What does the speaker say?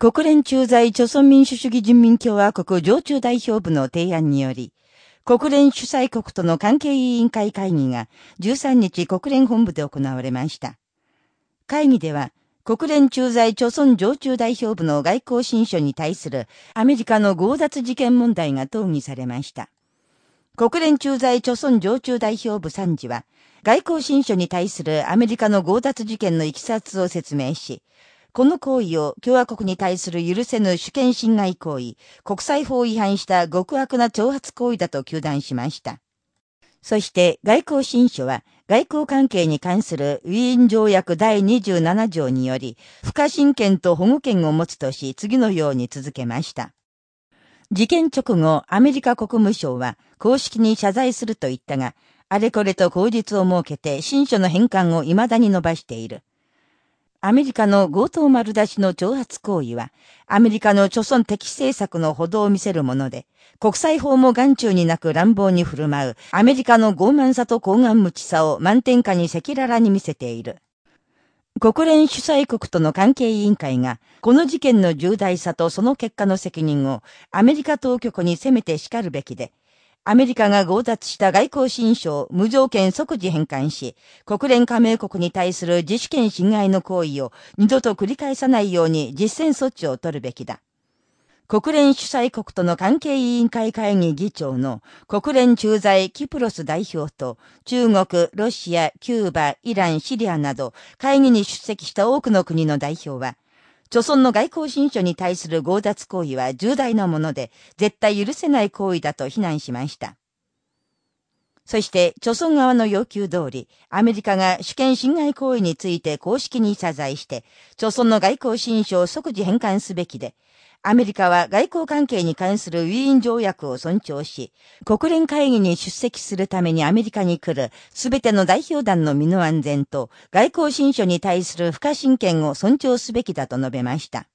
国連駐在朝鮮民主主義人民共和国常駐代表部の提案により、国連主催国との関係委員会会議が13日国連本部で行われました。会議では、国連駐在朝鮮常駐代表部の外交新書に対するアメリカの強奪事件問題が討議されました。国連駐在朝鮮常駐代表部参事は、外交新書に対するアメリカの強奪事件のいきさつを説明し、この行為を共和国に対する許せぬ主権侵害行為、国際法違反した極悪な挑発行為だと求断しました。そして外交新書は外交関係に関するウィーン条約第27条により、不可侵権と保護権を持つとし、次のように続けました。事件直後、アメリカ国務省は公式に謝罪すると言ったが、あれこれと口実を設けて新書の返還を未だに伸ばしている。アメリカの強盗丸出しの挑発行為は、アメリカの貯村敵政策の歩道を見せるもので、国際法も眼中になく乱暴に振る舞う、アメリカの傲慢さと高顔無知さを満点下に赤裸々に見せている。国連主催国との関係委員会が、この事件の重大さとその結果の責任を、アメリカ当局に責めて叱るべきで、アメリカが強奪した外交新書を無条件即時返還し、国連加盟国に対する自主権侵害の行為を二度と繰り返さないように実践措置を取るべきだ。国連主催国との関係委員会会議議長の国連駐在キプロス代表と中国、ロシア、キューバ、イラン、シリアなど会議に出席した多くの国の代表は、著村の外交新書に対する強奪行為は重大なもので、絶対許せない行為だと非難しました。そして、著村側の要求通り、アメリカが主権侵害行為について公式に謝罪して、著村の外交新書を即時返還すべきで、アメリカは外交関係に関するウィーン条約を尊重し、国連会議に出席するためにアメリカに来るすべての代表団の身の安全と外交新書に対する不可侵権を尊重すべきだと述べました。